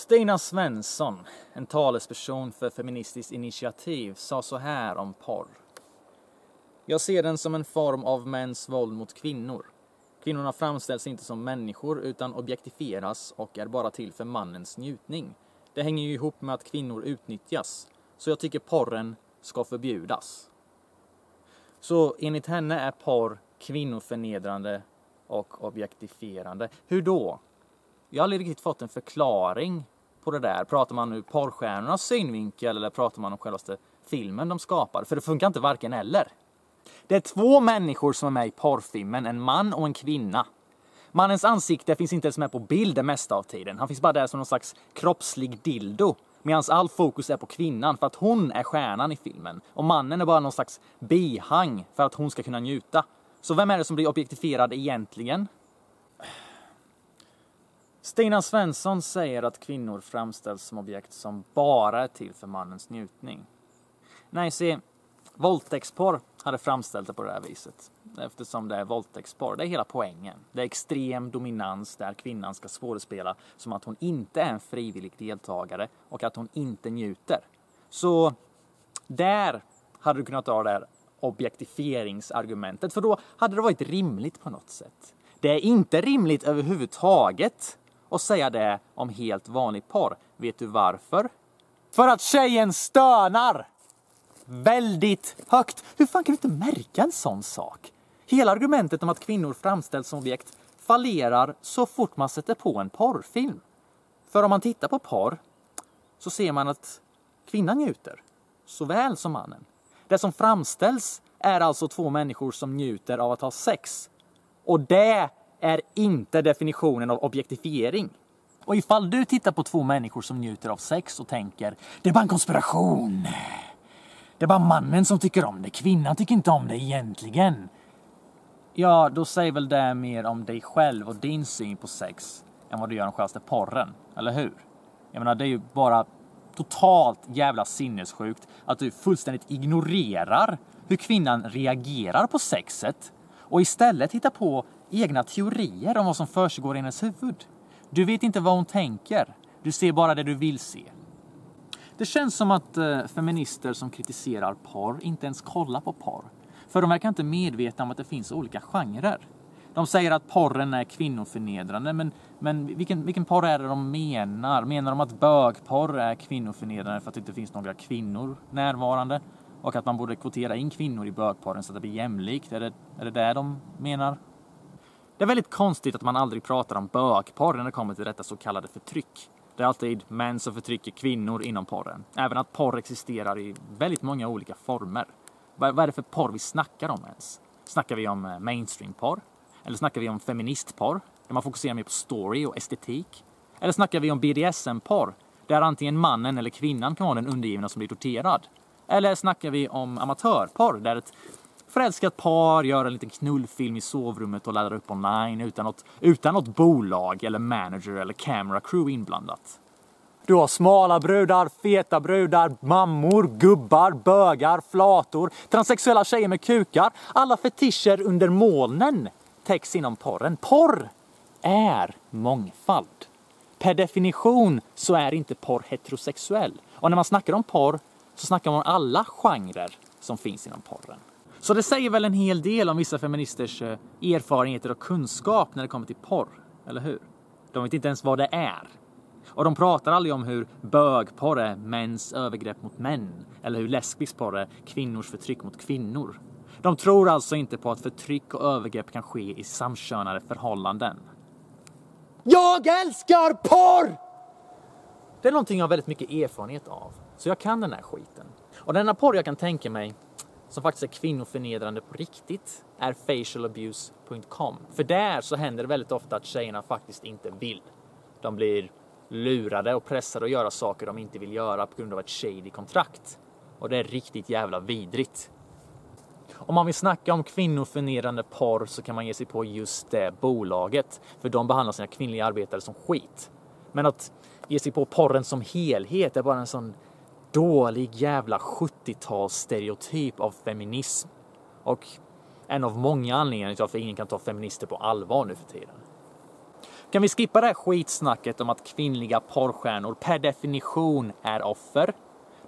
Stina Svensson, en talesperson för Feministiskt initiativ, sa så här om porr. Jag ser den som en form av mäns våld mot kvinnor. Kvinnorna framställs inte som människor utan objektifieras och är bara till för mannens njutning. Det hänger ju ihop med att kvinnor utnyttjas. Så jag tycker porren ska förbjudas. Så enligt henne är porr kvinnoförnedrande och objektifierande. Hur då? Jag har aldrig riktigt fått en förklaring på det där. Pratar man ur porrstjärnornas synvinkel eller pratar man om självaste filmen de skapar? För det funkar inte varken eller. Det är två människor som är med i porrfilmen, en man och en kvinna. Mannens ansikte finns inte ens med på bild det mesta av tiden. Han finns bara där som någon slags kroppslig dildo. Medan all fokus är på kvinnan för att hon är stjärnan i filmen. Och mannen är bara någon slags bihang för att hon ska kunna njuta. Så vem är det som blir objektifierad egentligen? Stina Svensson säger att kvinnor framställs som objekt som bara är till för mannens njutning. Nej, se, våldtäktsporr hade framställt det på det här viset. Eftersom det är våldtäktsporr. Det är hela poängen. Det är extrem dominans där kvinnan ska skådespela som att hon inte är en frivillig deltagare och att hon inte njuter. Så där hade du kunnat ta det här objektifieringsargumentet för då hade det varit rimligt på något sätt. Det är inte rimligt överhuvudtaget och säga det om helt vanlig porr. Vet du varför? För att tjejen stönar! Väldigt högt. Hur fan kan du inte märka en sån sak? Hela argumentet om att kvinnor framställs som objekt fallerar så fort man sätter på en porrfilm. För om man tittar på porr så ser man att kvinnan njuter, såväl som mannen. Det som framställs är alltså två människor som njuter av att ha sex. Och det är inte definitionen av objektifiering. Och ifall du tittar på två människor som njuter av sex och tänker det är bara en konspiration. Det är bara mannen som tycker om det, kvinnan tycker inte om det egentligen. Ja, då säger väl det mer om dig själv och din syn på sex än vad du gör om självaste porren, eller hur? Jag menar, det är ju bara totalt jävla sinnessjukt att du fullständigt ignorerar hur kvinnan reagerar på sexet och istället hittar på egna teorier om vad som försiggår i hennes huvud. Du vet inte vad hon tänker. Du ser bara det du vill se. Det känns som att eh, feminister som kritiserar porr inte ens kollar på porr. För de verkar inte medvetna om att det finns olika genrer. De säger att porren är kvinnoförnedrande, men, men vilken, vilken porr är det de menar? Menar de att bögporr är kvinnoförnedrande för att det inte finns några kvinnor närvarande? Och att man borde kvotera in kvinnor i bögporren så att det blir jämlikt? Är det, är det det de menar? Det är väldigt konstigt att man aldrig pratar om bögporr när det kommer till detta så kallade förtryck. Det är alltid män som förtrycker kvinnor inom porren. Även att porr existerar i väldigt många olika former. Vad är det för porr vi snackar om ens? Snackar vi om eh, mainstream-porr? Eller snackar vi om feministporr? Där man fokuserar mer på story och estetik? Eller snackar vi om BDSM-porr? Där antingen mannen eller kvinnan kan vara den undergivna som blir torterad? Eller snackar vi om amatörporr där ett förälskat par gör en liten knullfilm i sovrummet och laddar upp online utan något, utan något bolag eller manager eller camera crew inblandat. Du har smala brudar, feta brudar, mammor, gubbar, bögar, flator, transsexuella tjejer med kukar. Alla fetischer under molnen täcks inom porren. Porr är mångfald. Per definition så är inte porr heterosexuell. Och när man snackar om porr så snackar man om alla genrer som finns inom porren. Så det säger väl en hel del om vissa feministers eh, erfarenheter och kunskap när det kommer till porr, eller hur? De vet inte ens vad det är. Och de pratar aldrig om hur bögporr är mäns övergrepp mot män eller hur lesbisk porr är kvinnors förtryck mot kvinnor. De tror alltså inte på att förtryck och övergrepp kan ske i samkönade förhållanden. Jag älskar porr! Det är någonting jag har väldigt mycket erfarenhet av, så jag kan den här skiten. Och denna porr jag kan tänka mig som faktiskt är kvinnoförnedrande på riktigt är facialabuse.com. För där så händer det väldigt ofta att tjejerna faktiskt inte vill. De blir lurade och pressade att göra saker de inte vill göra på grund av ett shady kontrakt. Och det är riktigt jävla vidrigt. Om man vill snacka om kvinnoförnedrande porr så kan man ge sig på just det bolaget. För de behandlar sina kvinnliga arbetare som skit. Men att ge sig på porren som helhet är bara en sån dålig jävla 70-tals stereotyp av feminism. Och en av många anledningar till varför ingen kan ta feminister på allvar nu för tiden. Kan vi skippa det här skitsnacket om att kvinnliga porrstjärnor per definition är offer?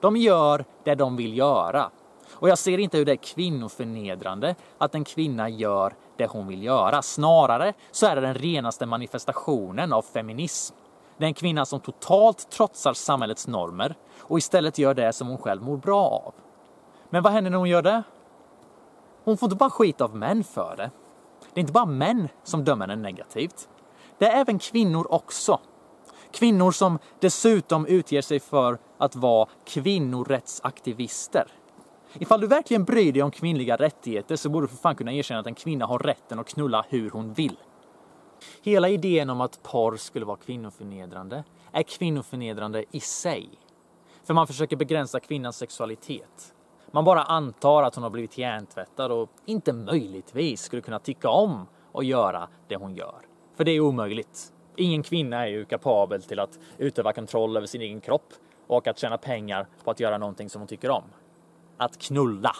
De gör det de vill göra. Och jag ser inte hur det är kvinnoförnedrande att en kvinna gör det hon vill göra. Snarare så är det den renaste manifestationen av feminism. Det är en kvinna som totalt trotsar samhällets normer och istället gör det som hon själv mår bra av. Men vad händer när hon gör det? Hon får inte bara skit av män för det. Det är inte bara män som dömer henne negativt. Det är även kvinnor också. Kvinnor som dessutom utger sig för att vara kvinnorättsaktivister. Ifall du verkligen bryr dig om kvinnliga rättigheter så borde du för fan kunna erkänna att en kvinna har rätten att knulla hur hon vill. Hela idén om att porr skulle vara kvinnoförnedrande är kvinnoförnedrande i sig. För man försöker begränsa kvinnans sexualitet. Man bara antar att hon har blivit hjärntvättad och inte möjligtvis skulle kunna tycka om och göra det hon gör. För det är omöjligt. Ingen kvinna är ju kapabel till att utöva kontroll över sin egen kropp och att tjäna pengar på att göra någonting som hon tycker om. Att knulla.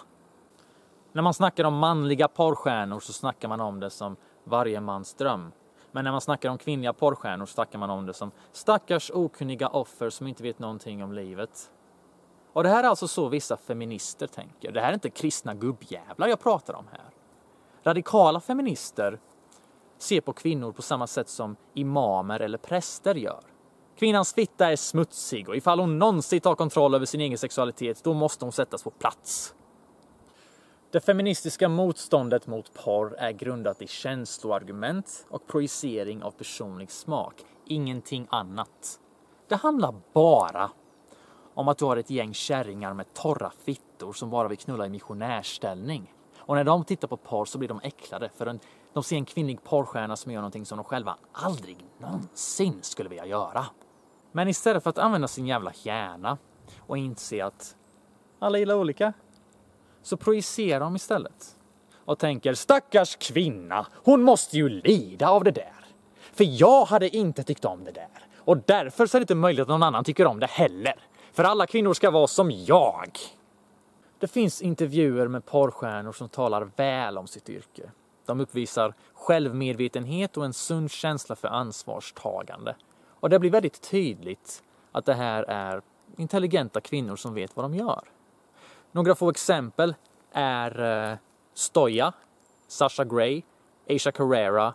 När man snackar om manliga porrstjärnor så snackar man om det som varje mans dröm. Men när man snackar om kvinnliga porrstjärnor så snackar man om det som stackars okunniga offer som inte vet någonting om livet. Och det här är alltså så vissa feminister tänker. Det här är inte kristna gubbjävlar jag pratar om här. Radikala feminister ser på kvinnor på samma sätt som imamer eller präster gör. Kvinnans fitta är smutsig och ifall hon någonsin tar kontroll över sin egen sexualitet, då måste hon sättas på plats. Det feministiska motståndet mot porr är grundat i känsloargument och projicering av personlig smak. Ingenting annat. Det handlar bara om att du har ett gäng kärringar med torra fittor som bara vill knulla i missionärställning. Och när de tittar på porr så blir de äcklade för en, de ser en kvinnlig porrstjärna som gör någonting som de själva aldrig någonsin skulle vilja göra. Men istället för att använda sin jävla hjärna och inse att alla gillar olika så projicerar de istället och tänker stackars kvinna, hon måste ju lida av det där. För jag hade inte tyckt om det där och därför så är det inte möjligt att någon annan tycker om det heller. För alla kvinnor ska vara som jag. Det finns intervjuer med porrstjärnor som talar väl om sitt yrke. De uppvisar självmedvetenhet och en sund känsla för ansvarstagande. Och det blir väldigt tydligt att det här är intelligenta kvinnor som vet vad de gör. Några få exempel är eh, Stoja, Sasha Gray, Asia Carrera,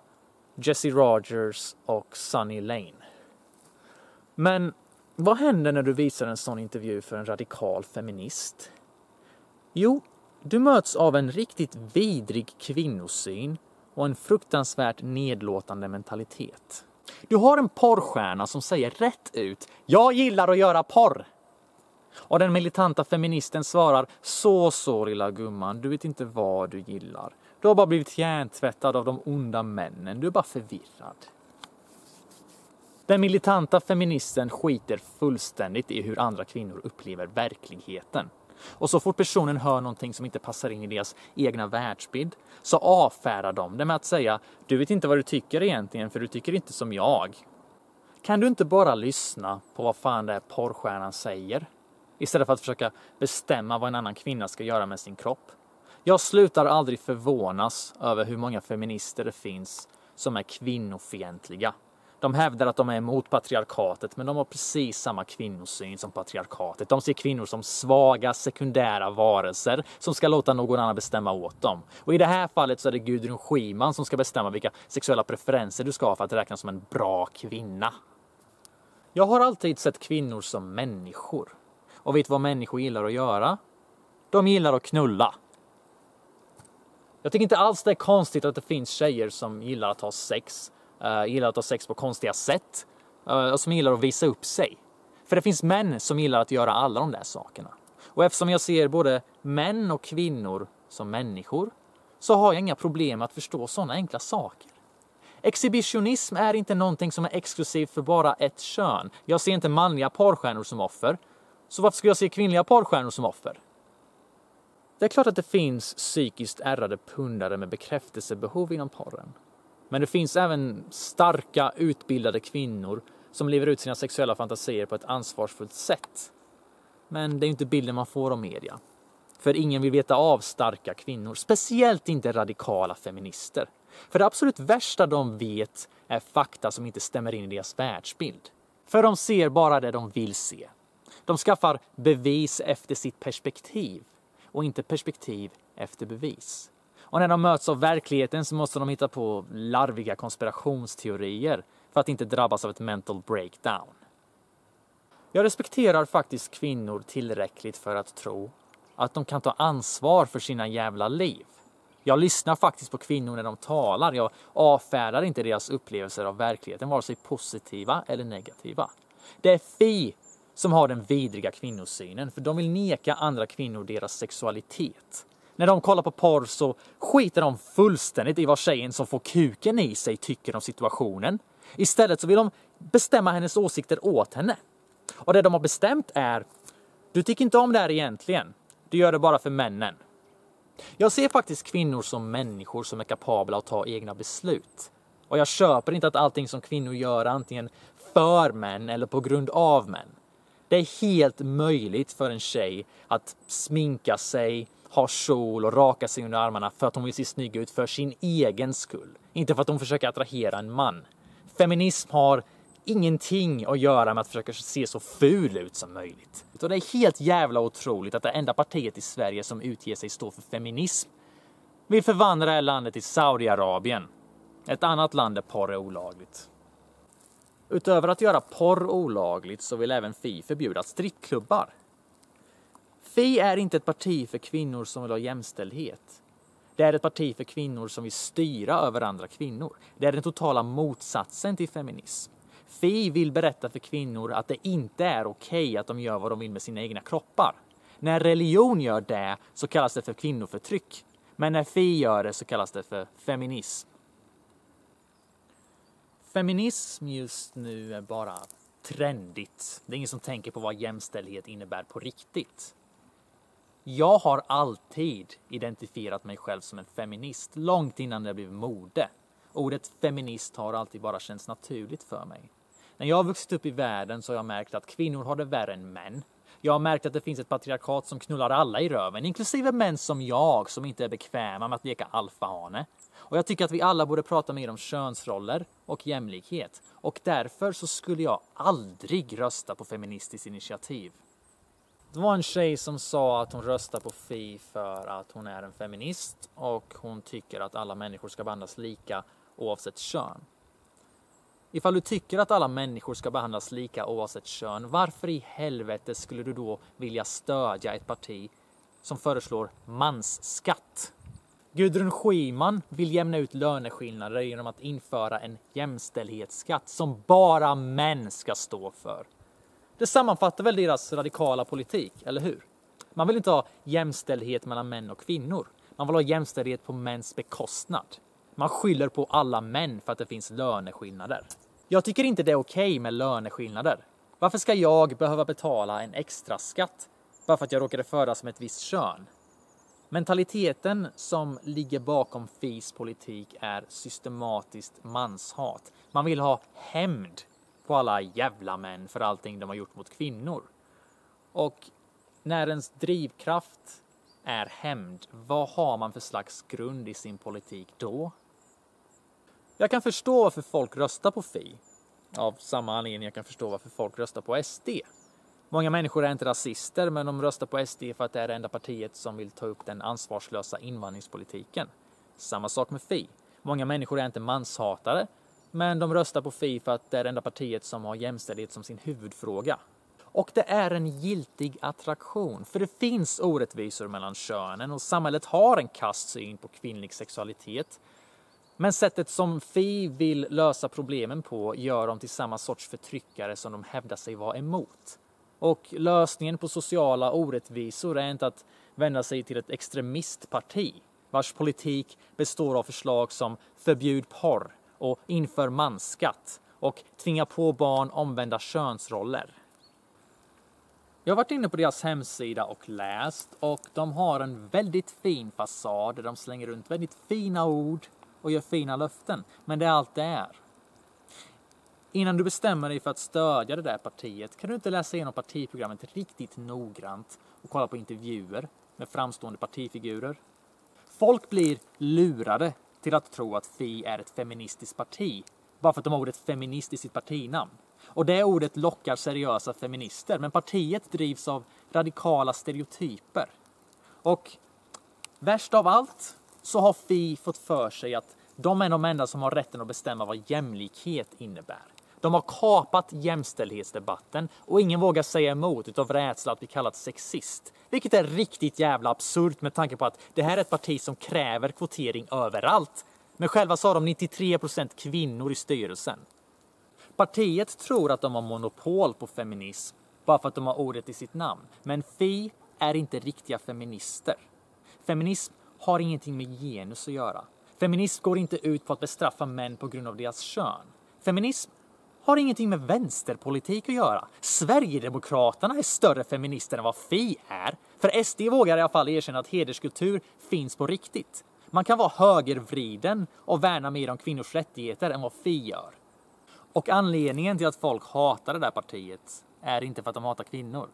Jesse Rogers och Sunny Lane. Men vad händer när du visar en sån intervju för en radikal feminist? Jo, du möts av en riktigt vidrig kvinnosyn och en fruktansvärt nedlåtande mentalitet. Du har en porrstjärna som säger rätt ut “Jag gillar att göra porr” Och den militanta feministen svarar Så så lilla gumman, du vet inte vad du gillar. Du har bara blivit hjärntvättad av de onda männen, du är bara förvirrad. Den militanta feministen skiter fullständigt i hur andra kvinnor upplever verkligheten. Och så fort personen hör någonting som inte passar in i deras egna världsbild så avfärdar de det med att säga Du vet inte vad du tycker egentligen för du tycker inte som jag. Kan du inte bara lyssna på vad fan det är porrstjärnan säger? Istället för att försöka bestämma vad en annan kvinna ska göra med sin kropp. Jag slutar aldrig förvånas över hur många feminister det finns som är kvinnofientliga. De hävdar att de är emot patriarkatet, men de har precis samma kvinnosyn som patriarkatet. De ser kvinnor som svaga, sekundära varelser som ska låta någon annan bestämma åt dem. Och i det här fallet så är det Gudrun Schyman som ska bestämma vilka sexuella preferenser du ska ha för att räknas som en bra kvinna. Jag har alltid sett kvinnor som människor. Och vet vad människor gillar att göra? De gillar att knulla. Jag tycker inte alls det är konstigt att det finns tjejer som gillar att ha sex uh, gillar att ha sex på konstiga sätt uh, och som gillar att visa upp sig. För det finns män som gillar att göra alla de där sakerna. Och eftersom jag ser både män och kvinnor som människor så har jag inga problem att förstå sådana enkla saker. Exhibitionism är inte någonting som är exklusivt för bara ett kön. Jag ser inte manliga porrstjärnor som offer. Så varför ska jag se kvinnliga porrstjärnor som offer? Det är klart att det finns psykiskt ärrade pundare med bekräftelsebehov inom porren. Men det finns även starka, utbildade kvinnor som lever ut sina sexuella fantasier på ett ansvarsfullt sätt. Men det är inte bilden man får av media. För ingen vill veta av starka kvinnor, speciellt inte radikala feminister. För det absolut värsta de vet är fakta som inte stämmer in i deras världsbild. För de ser bara det de vill se. De skaffar bevis efter sitt perspektiv och inte perspektiv efter bevis. Och när de möts av verkligheten så måste de hitta på larviga konspirationsteorier för att inte drabbas av ett mental breakdown. Jag respekterar faktiskt kvinnor tillräckligt för att tro att de kan ta ansvar för sina jävla liv. Jag lyssnar faktiskt på kvinnor när de talar. Jag avfärdar inte deras upplevelser av verkligheten, vare sig positiva eller negativa. Det är Fi som har den vidriga kvinnosynen, för de vill neka andra kvinnor deras sexualitet. När de kollar på porr så skiter de fullständigt i vad tjejen som får kuken i sig tycker om situationen. Istället så vill de bestämma hennes åsikter åt henne. Och det de har bestämt är, du tycker inte om det här egentligen. Du gör det bara för männen. Jag ser faktiskt kvinnor som människor som är kapabla att ta egna beslut. Och jag köper inte att allting som kvinnor gör är antingen för män eller på grund av män. Det är helt möjligt för en tjej att sminka sig, ha kjol och raka sig under armarna för att hon vill se snygg ut för sin egen skull. Inte för att hon försöker attrahera en man. Feminism har ingenting att göra med att försöka se så ful ut som möjligt. Utan det är helt jävla otroligt att det enda partiet i Sverige som utger sig stå för feminism vill förvandla det här landet till Saudiarabien. Ett annat land där porr är olagligt. Utöver att göra porr olagligt så vill även Fi förbjuda strippklubbar. Fi är inte ett parti för kvinnor som vill ha jämställdhet. Det är ett parti för kvinnor som vill styra över andra kvinnor. Det är den totala motsatsen till feminism. Fi vill berätta för kvinnor att det inte är okej okay att de gör vad de vill med sina egna kroppar. När religion gör det så kallas det för kvinnoförtryck. Men när Fi gör det så kallas det för feminism. Feminism just nu är bara trendigt. Det är ingen som tänker på vad jämställdhet innebär på riktigt. Jag har alltid identifierat mig själv som en feminist, långt innan det blev mode. Ordet feminist har alltid bara känts naturligt för mig. När jag har vuxit upp i världen så har jag märkt att kvinnor har det värre än män. Jag har märkt att det finns ett patriarkat som knullar alla i röven, inklusive män som jag som inte är bekväma med att leka alfahane. Och jag tycker att vi alla borde prata mer om könsroller och jämlikhet. Och därför så skulle jag aldrig rösta på Feministiskt initiativ. Det var en tjej som sa att hon röstar på Fi för att hon är en feminist och hon tycker att alla människor ska behandlas lika oavsett kön. Ifall du tycker att alla människor ska behandlas lika oavsett kön, varför i helvete skulle du då vilja stödja ett parti som föreslår mansskatt? Gudrun Schyman vill jämna ut löneskillnader genom att införa en jämställdhetsskatt som bara män ska stå för. Det sammanfattar väl deras radikala politik, eller hur? Man vill inte ha jämställdhet mellan män och kvinnor. Man vill ha jämställdhet på mäns bekostnad. Man skyller på alla män för att det finns löneskillnader. Jag tycker inte det är okej okay med löneskillnader. Varför ska jag behöva betala en extra skatt bara för att jag råkade födas med ett visst kön? Mentaliteten som ligger bakom FIs politik är systematiskt manshat. Man vill ha hämnd på alla jävla män för allting de har gjort mot kvinnor. Och när ens drivkraft är hämnd, vad har man för slags grund i sin politik då? Jag kan förstå varför folk röstar på Fi. Av samma anledning jag kan förstå varför folk röstar på SD. Många människor är inte rasister, men de röstar på SD för att det är det enda partiet som vill ta upp den ansvarslösa invandringspolitiken. Samma sak med Fi. Många människor är inte manshatare, men de röstar på Fi för att det är det enda partiet som har jämställdhet som sin huvudfråga. Och det är en giltig attraktion, för det finns orättvisor mellan könen och samhället har en kast syn på kvinnlig sexualitet men sättet som Fi vill lösa problemen på gör dem till samma sorts förtryckare som de hävdar sig vara emot. Och lösningen på sociala orättvisor är inte att vända sig till ett extremistparti vars politik består av förslag som förbjud porr och inför mansskatt och tvinga på barn omvända könsroller. Jag har varit inne på deras hemsida och läst och de har en väldigt fin fasad där de slänger runt väldigt fina ord och gör fina löften. Men det är allt det är. Innan du bestämmer dig för att stödja det där partiet kan du inte läsa igenom partiprogrammet riktigt noggrant och kolla på intervjuer. med framstående partifigurer. Folk blir lurade till att tro att Fi är ett feministiskt parti bara för att de har ordet feminist i sitt partinamn. Och det ordet lockar seriösa feminister, men partiet drivs av radikala stereotyper. Och värst av allt så har Fi fått för sig att de är de enda som har rätten att bestämma vad jämlikhet innebär. De har kapat jämställdhetsdebatten och ingen vågar säga emot utav rädsla att bli kallad sexist. Vilket är riktigt jävla absurt med tanke på att det här är ett parti som kräver kvotering överallt. Men själva så har de 93% kvinnor i styrelsen. Partiet tror att de har monopol på feminism bara för att de har ordet i sitt namn. Men Fi är inte riktiga feminister. Feminism har ingenting med genus att göra. Feminism går inte ut på att bestraffa män på grund av deras kön. Feminism har ingenting med vänsterpolitik att göra. Sverigedemokraterna är större feminister än vad Fi är. För SD vågar i alla fall erkänna att hederskultur finns på riktigt. Man kan vara högervriden och värna mer om kvinnors rättigheter än vad Fi gör. Och anledningen till att folk hatar det där partiet är inte för att de hatar kvinnor.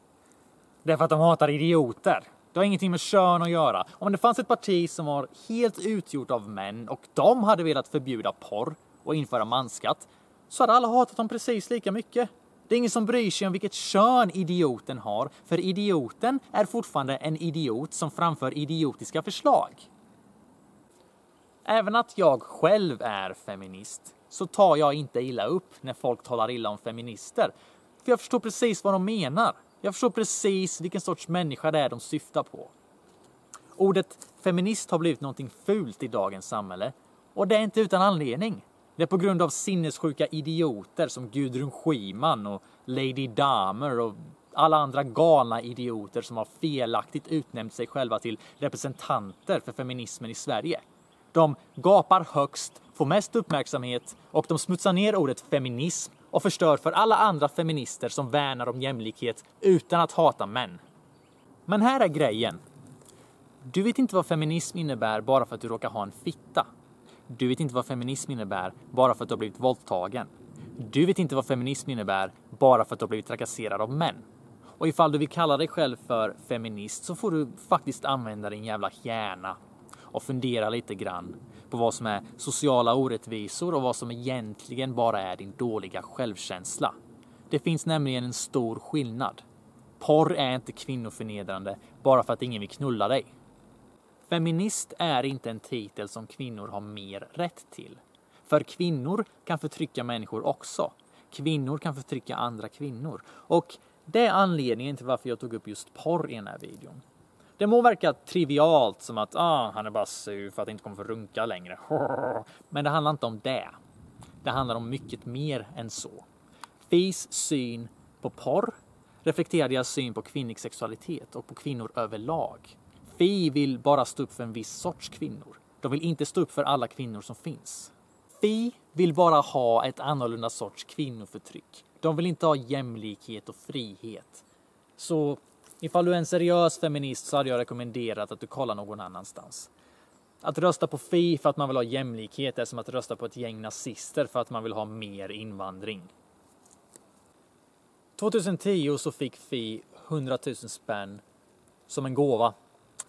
Det är för att de hatar idioter. Det har ingenting med kön att göra. Om det fanns ett parti som var helt utgjort av män och de hade velat förbjuda porr och införa manskatt så hade alla hatat dem precis lika mycket. Det är ingen som bryr sig om vilket kön idioten har, för idioten är fortfarande en idiot som framför idiotiska förslag. Även att jag själv är feminist så tar jag inte illa upp när folk talar illa om feminister. För jag förstår precis vad de menar. Jag förstår precis vilken sorts människa det är de syftar på. Ordet feminist har blivit någonting fult i dagens samhälle och det är inte utan anledning. Det är på grund av sinnessjuka idioter som Gudrun Schyman och Lady Damer och alla andra galna idioter som har felaktigt utnämnt sig själva till representanter för feminismen i Sverige. De gapar högst, får mest uppmärksamhet och de smutsar ner ordet feminism och förstör för alla andra feminister som värnar om jämlikhet utan att hata män. Men här är grejen. Du vet inte vad feminism innebär bara för att du råkar ha en fitta. Du vet inte vad feminism innebär bara för att du har blivit våldtagen. Du vet inte vad feminism innebär bara för att du har blivit trakasserad av män. Och ifall du vill kalla dig själv för feminist så får du faktiskt använda din jävla hjärna och fundera lite grann på vad som är sociala orättvisor och vad som egentligen bara är din dåliga självkänsla. Det finns nämligen en stor skillnad. Porr är inte kvinnoförnedrande bara för att ingen vill knulla dig. Feminist är inte en titel som kvinnor har mer rätt till. För kvinnor kan förtrycka människor också. Kvinnor kan förtrycka andra kvinnor. Och det är anledningen till varför jag tog upp just porr i den här videon. Det må verka trivialt som att ah, han är bara sur för att inte kommer få runka längre. Men det handlar inte om det. Det handlar om mycket mer än så. Fis syn på porr reflekterar deras syn på kvinnlig sexualitet och på kvinnor överlag. Fi vill bara stå upp för en viss sorts kvinnor. De vill inte stå upp för alla kvinnor som finns. Fi vill bara ha ett annorlunda sorts kvinnoförtryck. De vill inte ha jämlikhet och frihet. Så ifall du är en seriös feminist så hade jag rekommenderat att du kollar någon annanstans. Att rösta på Fi för att man vill ha jämlikhet är som att rösta på ett gäng nazister för att man vill ha mer invandring. 2010 så fick Fi 100 000 spänn som en gåva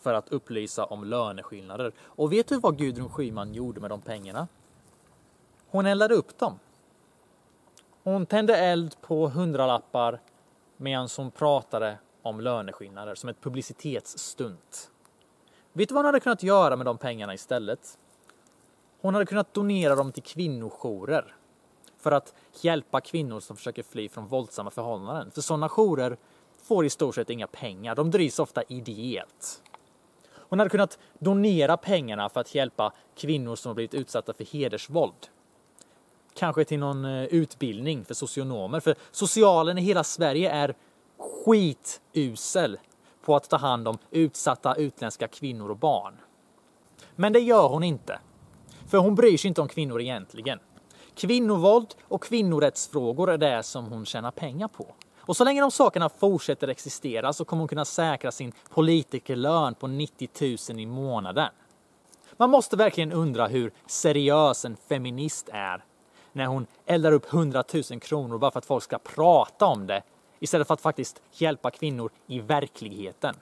för att upplysa om löneskillnader. Och vet du vad Gudrun Schyman gjorde med de pengarna? Hon eldade upp dem. Hon tände eld på hundralappar medan hon pratade om löneskillnader som ett publicitetsstunt. Vet du vad hon hade kunnat göra med de pengarna istället? Hon hade kunnat donera dem till kvinnojourer för att hjälpa kvinnor som försöker fly från våldsamma förhållanden. För sådana jourer får i stort sett inga pengar. De drivs ofta ideellt. Hon hade kunnat donera pengarna för att hjälpa kvinnor som har blivit utsatta för hedersvåld. Kanske till någon eh, utbildning för socionomer. För socialen i hela Sverige är skitusel på att ta hand om utsatta utländska kvinnor och barn. Men det gör hon inte. För hon bryr sig inte om kvinnor egentligen. Kvinnovåld och kvinnorättsfrågor är det som hon tjänar pengar på. Och så länge de sakerna fortsätter existera så kommer hon kunna säkra sin politikerlön på 90 000 i månaden. Man måste verkligen undra hur seriös en feminist är när hon eldar upp 100 000 kronor bara för att folk ska prata om det istället för att faktiskt hjälpa kvinnor i verkligheten.